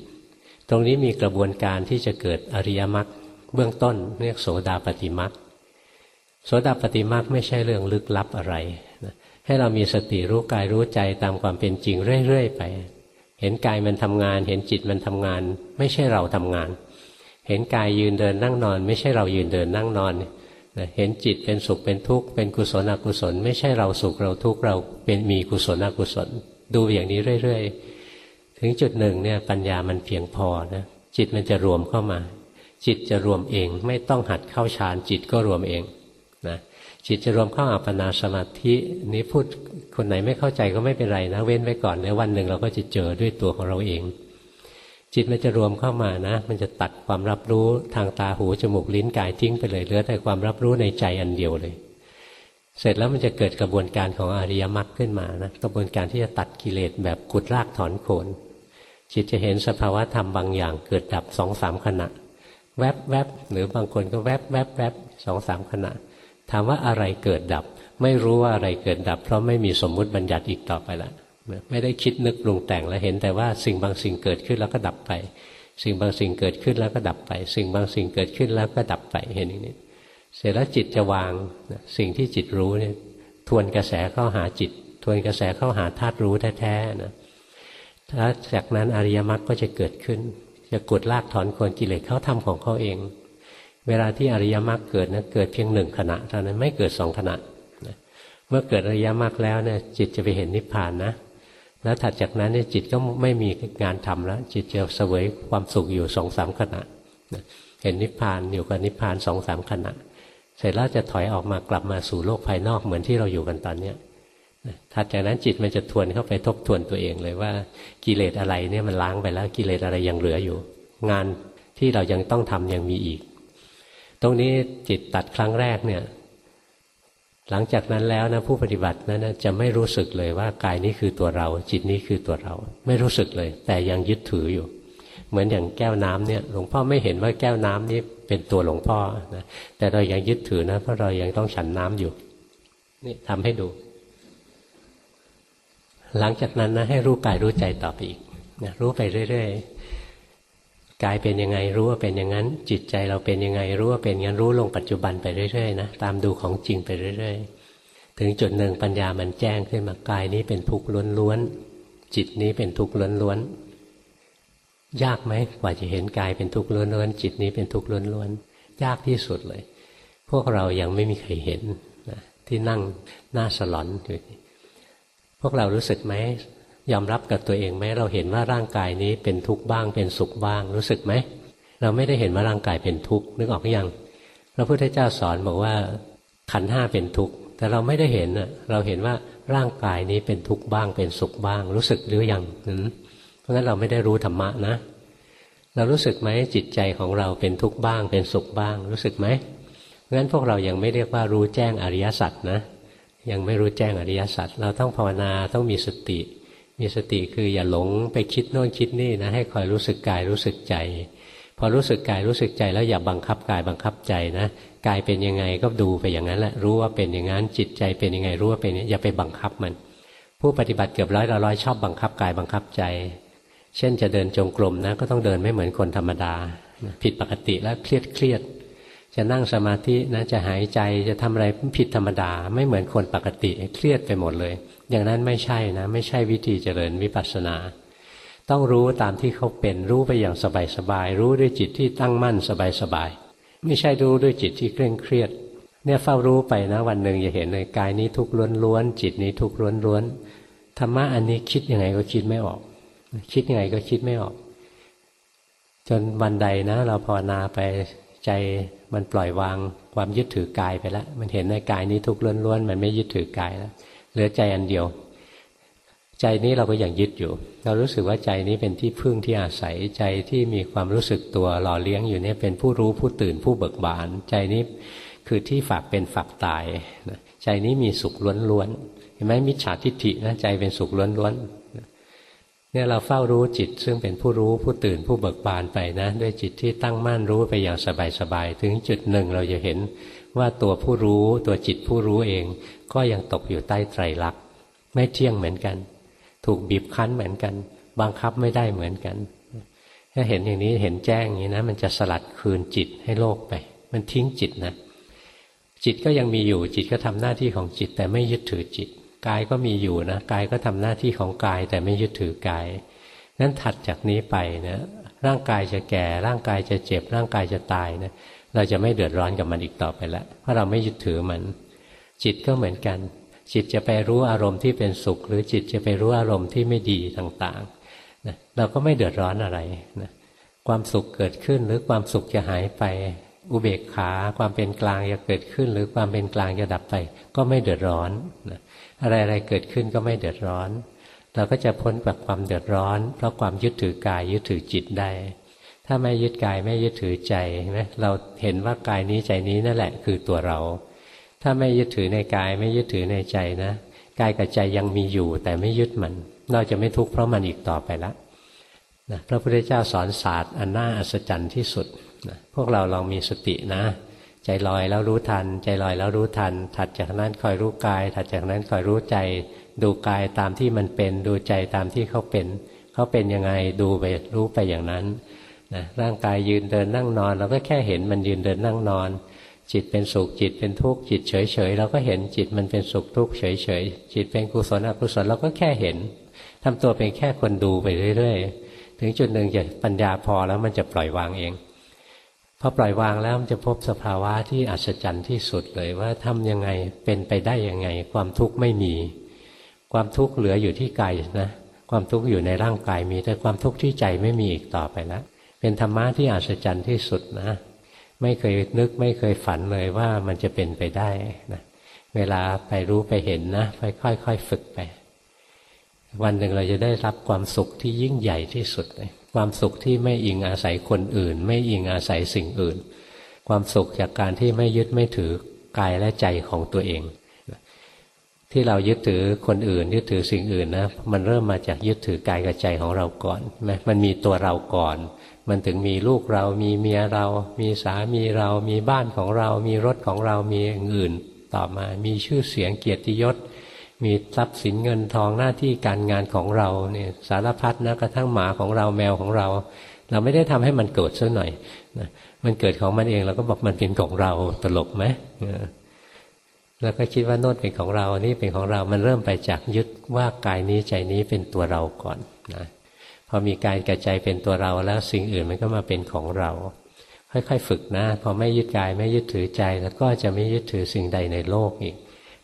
Speaker 1: ตรงนี้มีกระบวนการที่จะเกิดอริยมรรคเบื้องต้นเรียกโสดาปฏิมรรค โสดาปฏิมรรคไม่ใช่เรื่องลึกลับอะไรให้เรามีสติรู้กายรู้ใจตามความเป็นจริงเรื่อยๆไป เห็นกายมันทำงาน เห็นจิตมันทำงาน ไม่ใช่เราทำงาน เห็นกายยืนเดินนั่งนอน ไม่ใช่เรายืนเดินนั่งนอนเห็นจิตเป็นสุขเป็นทุกข์เป็นกุศลอกุศล ไม่ใช่เราสุขเราทุกข์เราเป็นมีกุศลอกุศล ดูอย่างนี้เรื่อยๆ ถึงจุดหนึ่งเนี่ยปัญญามันเพียงพอนะจิตมันจะรวมเข้ามา จิตจะรวมเองไม่ต้องหัดเข้าฌานจิตก็รวมเอง จิตจะรวมเข้าอัปปนาสมาธินี้พูดคนไหนไม่เข้าใจก็ไม่เป็นไรนะ เว้นไว้ก่อนในวันหนึ่งเราก็จะเจอด้วยตัวของเราเอง จิตมันจะรวมเข้ามานะ มันจะตัดความรับรู้ทางตาหูจมูกลิ้นกายทิ้งไปเลยเหลือแต่ความรับรู้ในใจอันเดียวเลย เสร็จแล้วมันจะเกิดกระบวนการของอริยมรรคขึ้นมานะกระบวนการที่จะตัดกิเลสแบบกุดรากถอนโคนจิตจะเห็นสภาวะธรรมบางอย่างเกิดดับสองสามขณะ แวบแวบหรือบางคนก็แวบแวบแวบสองสามขณะ ถามว่าอะไรเกิดดับ ไม่รู้ว่าอะไรเกิดดับ เพราะไม่มีสมมุติบัญญัติอีกต่อไปละไม่ได้คิดนึกปรุงแต่งแล้วเห็นแต่ว่าสิ่งบางสิ่งเกิดขึ้นแล้วก็ดับไป สิ่งบางสิ่งเกิดขึ้นแล้วก็ดับไป สิ่งบางสิ่งเกิดขึ้นแล้วก็ดับไปเห็นอย่างนี้เสร็จแล้วจิตจะวางสิ่งที่จิตรู้เนี่ยทวนกระแสเข้าหาจิต ทวนกระแสเข้าหาธาตุรู้แท้ๆนะแล้วจากนั้นอริยมรรคก็จะเกิดขึ้น จะกดลากถอนคนกิเลสเขาทำของเขาเอง เวลาที่อริยมรรคเกิดนะเกิดเพียงหนึ่งขณะเท่านั้นไม่เกิดสองขณะเมื่อเกิดอริยมรรคแล้วเนี่ยจิตจะไปเห็นนิพพานนะแล้วถัดจากนั้นเนี่ยจิตก็ไม่มีงานทำแล้ว จิตจะเสวยความสุขอยู่สองสามขณะเห็นนิพพานอยู่กับนิพพานสองสามขณะ เสร็จแล้วจะถอยออกมากลับมาสู่โลกภายนอกเหมือนที่เราอยู่กันตอนเนี้ยถัดจากนั้นจิตมันจะทวนเข้าไปทบทวนตัวเองเลยว่ากิเลสอะไรเนี่ยมันล้างไปแล้วกิเลสอะไรยังเหลืออยู่ งานที่เรายังต้องทำยังมีอีก ตรงนี้จิตตัดครั้งแรกเนี่ย หลังจากนั้นแล้วนะผู้ปฏิบัตินั้นจะไม่รู้สึกเลยว่ากายนี้คือตัวเรา จิตนี้คือตัวเรา ไม่รู้สึกเลย แต่ยังยึดถืออยู่ เหมือนอย่างแก้วน้ำเนี่ย หลวงพ่อไม่เห็นว่าแก้วน้ำนี้เป็นตัวหลวงพ่อนะแต่เรายังยึดถือนะเพราะเรายังต้องฉันน้ำอยู่ นี่ทำให้ดู หลังจากนั้นนะให้รู้กายรู้ใจต่อไปอีกนะรู้ไปเรื่อยๆ กายเป็นยังไงรู้ว่าเป็นอย่างนั้น จิตใจเราเป็นยังไงรู้ว่าเป็นอย่างนั้นรู้ลงปัจจุบันไปเรื่อยๆนะตามดูของจริงไปเรื่อยๆ ถึงจุดหนึ่งปัญญามันแจ้งขึ้นมากายนี้เป็นทุกข์ล้วนๆจิตนี้เป็นทุกข์ล้วนๆยากไหมกว่าจะเห็นกายเป็นทุกข์ล้วนๆจิตนี้เป็นทุกข์ล้วนๆยากที่สุดเลย พวกเรายังไม่มีใครเห็นนะที่นั่งหน้าสลอนอยู่พวกเรารู้สึกไหม ยอมรับกับตัวเองไหมเราเห็นว่าร่างกายนี้เป็นทุกข์บ้างเป็นสุขบ้างรู้สึกไหมเราไม่ได้เห็นว่าร่างกายเป็นทุกข์นึกออกหรือยังพระพุทธเจ้าสอนบอกว่าขันห้าเป็นทุกข์แต่เราไม่ได้เห็นเราเห็นว่าร่างกายนี้เป็นทุกข์บ้างเป็นสุขบ้าง รู้สึกหรือยังเพราะงั้นเราไม่ได้รู้ธรรมะนะ เรารู้สึกไหมจิตใจของเราเป็นทุกข์บ้าง เป็นสุขบ้าง รู้สึกไหมเพราะงั้นพวกเรายังไม่เรียกว่ารู้แจ้งอริยสัจนะยังไม่รู้แจ้งอริยสัจเราต้องภาวนาต้องมีสติ มีสติคืออย่าหลงไปคิดโน่นคิดนี่นะให้คอยรู้สึกกายรู้สึกใจ พอรู้สึกกายรู้สึกใจแล้วอย่าบังคับกายบังคับใจนะกายเป็นยังไงก็ดูไปอย่างนั้นแหละรู้ว่าเป็นอย่างนั้นจิตใจเป็นยังไงรู้ว่าเป็นอย่าไปบังคับมัน ผู้ปฏิบัติเกือบร้อยละร้อยชอบบังคับกายบังคับใจ เช่นจะเดินจงกรมนะก็ต้องเดินไม่เหมือนคนธรรมดา ผิดปกติแล้วเครียดเครียดจะนั่งสมาธินะจะหายใจจะทำอะไรผิดธรรมดา ไม่เหมือนคนปกติเครียดไปหมดเลย อย่างนั้นไม่ใช่นะ ไม่ใช่วิธีเจริญวิปัสสนา ต้องรู้ตามที่เขาเป็นรู้ไปอย่างสบายๆรู้ด้วยจิตที่ตั้งมั่นสบายๆไม่ใช่รู้ด้วยจิตที่เคร่งเครียด เนี่ยเฝ้ารู้ไปนะ วันหนึ่งจะเห็นเลยกายนี้ทุกข์ล้วนๆจิตนี้ทุกข์ล้วนๆธรรมะอันนี้คิดยังไงก็คิดไม่ออก คิดยังไงก็คิดไม่ออก จนวันใดนะ เราภาวนาไปใจมันปล่อยวางความยึดถือกายไปแล้ว มันเห็นในกายนี้ทุกข์ล้วนๆ มันไม่ยึดถือกายแล้ว เหลือใจอันเดียว ใจนี้เราก็ยังยึดอยู่ เรารู้สึกว่าใจนี้เป็นที่พึ่งที่อาศัยใจที่มีความรู้สึกตัวหล่อเลี้ยงอยู่เนี่ยเป็นผู้รู้ผู้ตื่นผู้เบิกบาน ใจนี้คือที่ฝากเป็นฝากตายใจนี้มีสุขล้วนๆเห็นไหมมิจฉาทิฏฐินะใจเป็นสุขล้วนๆเนี่ยเราเฝ้ารู้จิตซึ่งเป็นผู้รู้ผู้ตื่นผู้เบิกบานไปนะด้วยจิตที่ตั้งมั่นรู้ไปอย่างสบายๆถึงจุดหนึ่งเราจะเห็นว่าตัวผู้รู้ตัวจิตผู้รู้เอง ก็ยังตกอยู่ใต้ไตรลักษณ์ไม่เที่ยงเหมือนกัน ถูกบีบคั้นเหมือนกัน บังคับไม่ได้เหมือนกัน ถ้าเห็นอย่างนี้เห็นแจ้งอย่างนี้นะ มันจะสลัดคืนจิตให้โลกไป มันทิ้งจิตนะ จิตก็ยังมีอยู่จิตก็ทำหน้าที่ของจิต แต่ไม่ยึดถือจิตกายก็มีอยู่นะกายก็ทำหน้าที่ของกาย แต่ไม่ยึดถือกายนั้นถัดจากนี้ไปนะร่างกายจะแก่ ร่างกายจะเจ็บ ร่างกายจะตายนะเราจะไม่เดือดร้อนกับมันอีกต่อไปแล้วเพราะเราไม่ยึดถือมัน จิตก็เหมือนกัน จิตจะไปรู้อารมณ์ที่เป็นสุข หรือจิตจะไปรู้อารมณ์ที่ไม่ดีต่างๆนะเราก็ไม่เดือดร้อนอะไรนะความสุขเกิดขึ้นหรือความสุขจะหายไปอุเบกขาความเป็นกลางจะเกิดขึ้น หรือความเป็นกลางจะดับไป ก็ไม่เดือดร้อนนะอะไรอะไรเกิดขึ้นก็ไม่เดือดร้อน เราก็จะพ้นจากความเดือดร้อน เพราะความยึดถือกายยึดถือจิตได้ถ้าไม่ยึดกายไม่ยึดถือใจไหมเราเห็นว่ากายนี้ใจนี้นั่นแหละคือตัวเรา ถ้าไม่ยึดถือในกายไม่ยึดถือในใจนะกายกับใจยังมีอยู่ แต่ไม่ยึดมันเราจะไม่ทุกข์เพราะมันอีกต่อไปล้วนะพระพุทธเจ้าสอนศาสตร์อันน่าอัศจรรย์ที่สุดนะพวกเราลองมีสตินะ ใจลอยแล้วรู้ทัน ใจลอยแล้วรู้ทัน ถัดจากนั้นคอยรู้กาย ถัดจากนั้นคอยรู้ใจ ดูกายตามที่มันเป็น ดูใจตามที่เขาเป็นเขาเป็นยังไงดูไปรู้ไปอย่างนั้นนะร่างกายยืนเดินนั่งนอน เราก็แค่เห็นมันยืนเดินนั่งนอน จิตเป็นสุขจิตเป็นทุกข์จิตเฉยเฉยเราก็เห็นจิตมันเป็นสุขทุกข์เฉยเฉยจิตเป็นกุศลอกุศลเราก็แค่เห็นทำตัวเป็นแค่คนดูไปเรื่อยๆ ถึงจุดหนึ่งจะปัญญาพอแล้วมันจะปล่อยวางเองพอปล่อยวางแล้วมันจะพบสภาวะที่อัศจรรย์ที่สุดเลยว่าทำยังไงเป็นไปได้ยังไง ความทุกข์ไม่มี ความทุกข์เหลืออยู่ที่กายนะความทุกข์อยู่ในร่างกายมี แต่ความทุกข์ที่ใจไม่มีอีกต่อไปแล้วเป็นธรรมะที่อัศจรรย์ที่สุดนะ ไม่เคยนึกไม่เคยฝันเลยว่ามันจะเป็นไปได้นะเวลาไปรู้ไปเห็นนะไปค่อยๆฝึกไป วันหนึ่งเราจะได้รับความสุขที่ยิ่งใหญ่ที่สุดเลยความสุขที่ไม่อิงอาศัยคนอื่น ไม่อิงอาศัยสิ่งอื่น ความสุขจากการที่ไม่ยึดไม่ถือกายและใจของตัวเอง ที่เรายึดถือคนอื่น ยึดถือสิ่งอื่นนะมันเริ่มมาจากยึดถือกายกับใจของเราก่อนไหมมันมีตัวเราก่อน มันถึงมีลูกเรา มีเมียเรา มีสามีเรา มีบ้านของเรา มีรถของเรา มีอื่น ต่อมา มีชื่อเสียงเกียรติยศ มีทรัพย์สินเงินทองหน้าที่การงานของเราเนี่ยสารพัดนะกระทั่งหมาของเราแมวของเรา เราไม่ได้ทำให้มันเกิดสักหน่อยนะมันเกิดของมันเองเราก็บอกมันเป็นของเราตลกไหมแล้วก็คิดว่าโน้ตเป็นของเรา นี่เป็นของเรา มันเริ่มไปจากยึดว่ากายนี้ใจนี้เป็นตัวเราก่อนนะ พอมีกายกับใจเป็นตัวเราแล้วสิ่งอื่นมันก็มาเป็นของเรา ค่อยๆฝึกนะ พอไม่ยึดกายไม่ยึดถือใจ แล้วก็จะไม่ยึดถือสิ่งใดในโลกอีก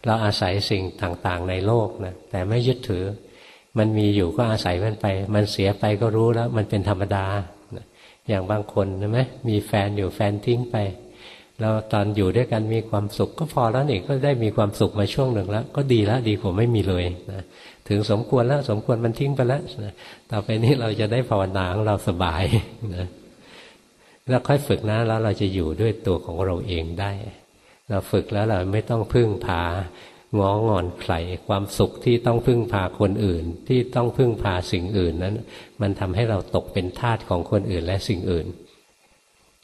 Speaker 1: เราอาศัยสิ่งต่างๆในโลกนะแต่ไม่ยึดถือ มันมีอยู่ก็อาศัยมันไป มันเสียไปก็รู้แล้ว มันเป็นธรรมดาอย่างบางคนใช่ไหมมีแฟนอยู่แฟนทิ้งไป แล้วตอนอยู่ด้วยกันมีความสุขก็พอแล้วนี่ก็ได้มีความสุขมาช่วงหนึ่งแล้ว ก็ดีแล้วดีกว่าไม่มีเลยนะถึงสมควรแล้วสมควรมันทิ้งไปแล้วนะต่อไปนี้เราจะได้ภาวนาของเราสบายนะแล้วค่อยฝึกนะแล้วเราจะอยู่ด้วยตัวของเราเองได้ เราฝึกแล้วเราไม่ต้องพึ่งพางองอนใครความสุขที่ต้องพึ่งพาคนอื่น ที่ต้องพึ่งพาสิ่งอื่นนั้น มันทำให้เราตกเป็นทาสของคนอื่นและสิ่งอื่น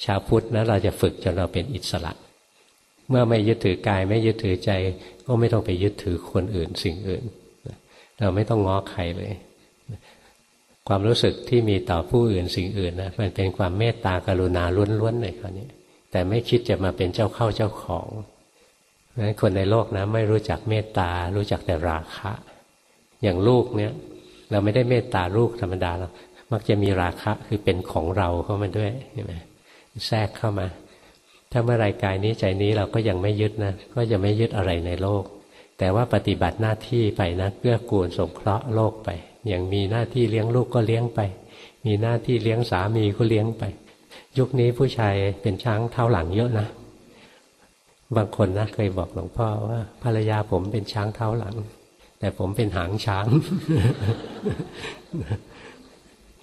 Speaker 1: ชาวพุทธนะเราจะฝึกจนเราเป็นอิสระ เมื่อไม่ยึดถือกายไม่ยึดถือใจ ก็ไม่ต้องไปยึดถือคนอื่นสิ่งอื่น เราไม่ต้องง้อใครเลย ความรู้สึกที่มีต่อผู้อื่นสิ่งอื่นนะมันเป็นความเมตตากรุณาล้วนๆเลยคราวนี้ แต่ไม่คิดจะมาเป็นเจ้าเข้าเจ้าของนั้นคนในโลกนะไม่รู้จักเมตตารู้จักแต่ราคะ อย่างลูกเนี่ย เราไม่ได้เมตตาลูกธรรมดาเรามักจะมีราคะคือเป็นของเราเข้ามาด้วยใช่ไหม แทรกเข้ามา ถ้าเมื่อไรกายนี้ใจนี้เราก็ยังไม่ยึดนะ ก็จะไม่ยึดอะไรในโลก แต่ว่าปฏิบัติหน้าที่ไปนะเกื้อกูลสงเคราะห์โลกไป อย่างมีหน้าที่เลี้ยงลูกก็เลี้ยงไป มีหน้าที่เลี้ยงสามีก็เลี้ยงไป ยุคนี้ผู้ชายเป็นช้างเท้าหลังเยอะนะ บางคนนะเคยบอกหลวงพ่อว่า ภรรยาผมเป็นช้างเท้าหลัง แต่ผมเป็นหางช้าง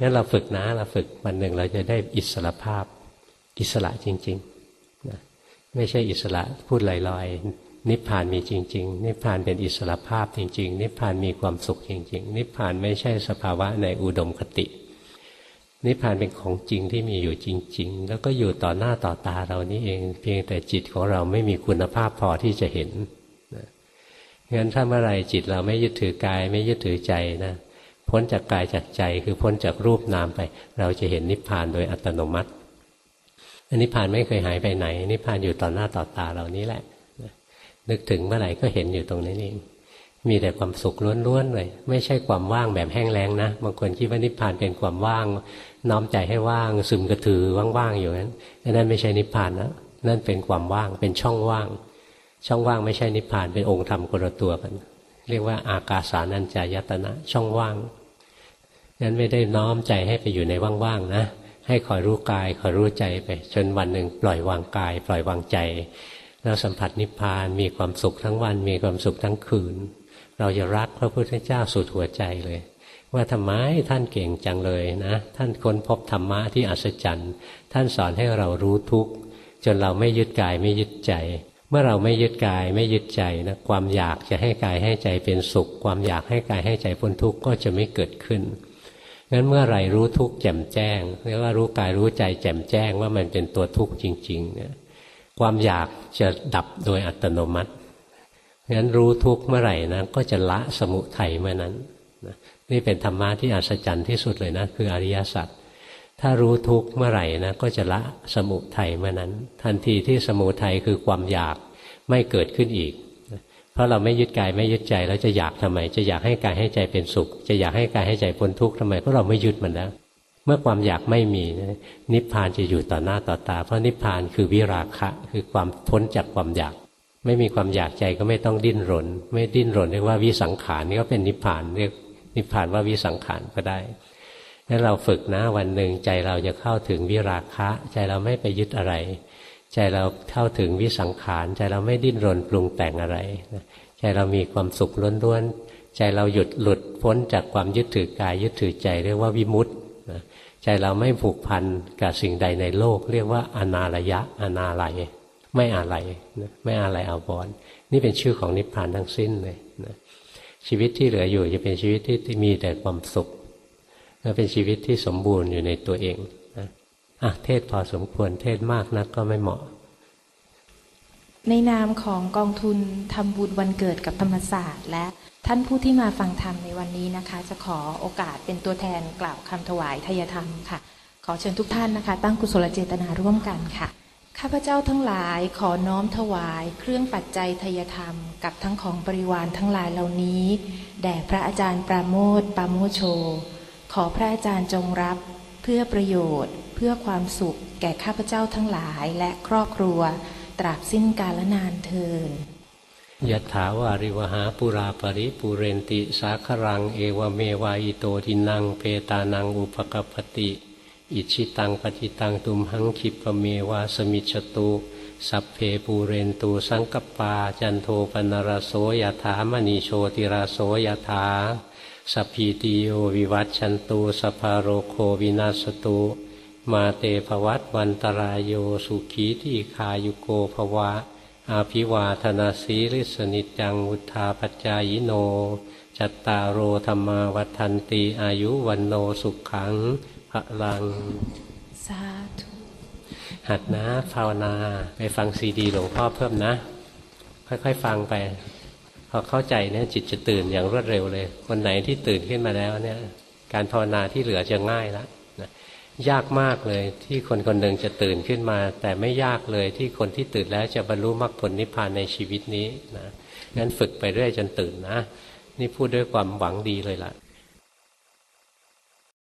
Speaker 1: งั้นเราฝึกนะเราฝึกวันหนึ่งเราจะได้อิสรภาพ อิสระจริงๆนะไม่ใช่อิสระพูดลอยๆ นิพพานมีจริง ๆ นิพพานเป็นอิสระภาพจริง ๆ นิพพานมีความสุขจริง ๆ นิพพานไม่ใช่สภาวะในอุดมคติ นิพพานเป็นของจริงที่มีอยู่จริง ๆ แล้วก็อยู่ต่อหน้าต่อตาเรานี่เอง เพียงแต่จิตของเราไม่มีคุณภาพพอที่จะเห็นงั้นถ้าเมื่อไรจิตเราไม่ยึดถือกายไม่ยึดถือใจนะพ้นจากกายจากใจคือพ้นจากรูปนามไป เราจะเห็นนิพพานโดยอัตโนมัติ นนิพพานไม่เคยหายไปไหนนิพพานอยู่ต่อหน้าต่อตาเรานี้แหละนึกถึงเมื่อไหร่ก็เห็นอยู่ตรงนี้เองมีแต่ความสุขล้วนๆเลย ไม่ใช่ความว่างแบบแห้งแล้งนะบางคนคิดว่านิพพานเป็นความว่าง น้อมใจให้ว่างซึมกระถือว่างๆอยู่นั้นนั่นไม่ใช่นิพพานนะนั่นเป็นความว่างเป็นช่องว่าง ช่องว่างไม่ใช่นิพพานเป็นองค์ธรรมคนละตัวกัน เรียกว่าอากาสานัญจายตนะ ช่องว่างงั้นไม่ได้น้อมใจให้ไปอยู่ในว่างๆนะ ให้คอยรู้กายคอยรู้ใจไป จนวันหนึ่งปล่อยวางกาย ปล่อยวางใจ แล้วสัมผัสนิพพานมีความสุขทั้งวันมีความสุขทั้งคืน เราจะรักพระพุทธเจ้าสุดหัวใจเลย ว่าทำไมท่านเก่งจังเลยนะ ท่านค้นพบธรรมะที่อัศจรรย์ ท่านสอนให้เรารู้ทุกข์จนเราไม่ยึดกายไม่ยึดใจ เมื่อเราไม่ยึดกายไม่ยึดใจนะความอยากจะให้กายให้ใจเป็นสุข ความอยากให้กายให้ใจพ้นทุกข์ก็จะไม่เกิดขึ้น งั้นเมื่อไรรู้ทุกข์แจ่มแจ้งเรียกว่ารู้กายรู้ใจแจ่มแจ้งว่ามันเป็นตัวทุกข์จริง ๆ เนี่ย ความอยากจะดับโดยอัตโนมัติงั้นรู้ทุกข์เมื่อไหร่นะก็จะละสมุทัยเมื่อนั้นนี่เป็นธรรมะที่อัศจรรย์ที่สุดเลยนะคืออริยสัจถ้ารู้ทุกข์เมื่อไหร่นะก็จะละสมุทัยเมื่อนั้น ทันทีที่สมุทัยคือความอยากไม่เกิดขึ้นอีก เพราะเราไม่ยึดกายไม่ยึดใจแล้วจะอยากทำไม จะอยากให้กายให้ใจเป็นสุข จะอยากให้กายให้ใจพ้นทุกข์ทำไมเพราะเราไม่ยึดมันแล้วเมื่อความอยากไม่มีนิพพานจะอยู่ต่อหน้าต่อตา เพราะนิพพานคือวิราคะ คือความพ้นจากความอยาก ไม่มีความอยากใจก็ไม่ต้องดิ้นรน ไม่ดิ้นรนเรียกว่าวิสังขารนี่ก็เป็นนิพพานเรียกนิพพานว่าวิสังขารก็ได้งั้นเราฝึกนะวันหนึ่งใจเราจะเข้าถึงวิราคะ ใจเราไม่ไปยึดอะไร ใจเราเข้าถึงวิสังขารใจเราไม่ดิ้นรนปรุงแต่งอะไรใจเรามีความสุขล้วนๆใจเราหยุดหลุดพ้นจากความยึดถือกายยึดถือใจเรียกว่าวิมุตต์ใจเราไม่ผูกพันกับสิ่งใดในโลก เรียกว่าอนาลยะอนาลัยไม่อะไรไม่อะไรเอาบอนนี่เป็นชื่อของนิพพานทั้งสิ้นเลยนะชีวิตที่เหลืออยู่จะเป็นชีวิตที่มีแต่ความสุขและเป็นชีวิตที่สมบูรณ์อยู่ในตัวเอง อะเทศพอสมควรเทศมากนักก็ไม่เหมาะ
Speaker 2: ในนามของกองทุนทำบุญวันเกิดกับธรรมศาสตร์และท่านผู้ที่มาฟังธรรมในวันนี้นะคะ จะขอโอกาสเป็นตัวแทนกล่าวคำถวายทายธรรมค่ะ ขอเชิญทุกท่านนะคะ ตั้งกุศลเจตนาร่วมกันค่ะ ข้าพเจ้าทั้งหลายขอน้อมถวาย เครื่องปัจจัยทายธรรม กับทั้งของบริวารทั้งหลายเหล่านี้แด่พระอาจารย์ปราโมทปราโมโช ขอพระอาจารย์จงรับเพื่อประโยชน์ เพื่อความสุขแก่ข้าพเจ้าทั้งหลายและครอบครัว ตราบสิ้นกาลนานเทิญ
Speaker 1: ยะถาวาริวหาปูราปริปูเรนติ สาครัง เอวเมว อิโตทินนัง เปตานังอุปกัปปติ อิจฉิตังปัตถิตังตุมหัง ขิปปเมว สมิชฌตุสัพเพปูเรนตุ สังกัปปา จันโทปัณณรโสยถามณิ โชติรโสยถาสัพพีติโยวิวัชชันตุ สัพพโรโควินัสสตุ มาเตภวัตวันตรายโยสุขีที่คายุโกภวะ อาภิวาธนาสีริสนิจังวุธาปัจจายโน จัตตารโอธรรมาวัฏันติอายุวันโนสุขขังพระลัง
Speaker 2: สาธุ
Speaker 1: หัดนะภาวนาไปฟังซีดีหลวงพ่อเพิ่มนะ ค่อยๆฟังไป พอเข้าใจเนี่ยจิตจะตื่นอย่างรวดเร็วเลย คนไหนที่ตื่นขึ้นมาแล้วเนี่ย การภาวนาที่เหลือจะง่ายแล้วนะ ยากมากเลยที่คนคนหนึ่งจะตื่นขึ้นมา แต่ไม่ยากเลยที่คนที่ตื่นแล้วจะบรรลุมรรคผลนิพพานในชีวิตนี้นะงั้นฝึกไปเรื่อยจนตื่นนะ นี่พูดด้วยความหวังดีเลยล่ะ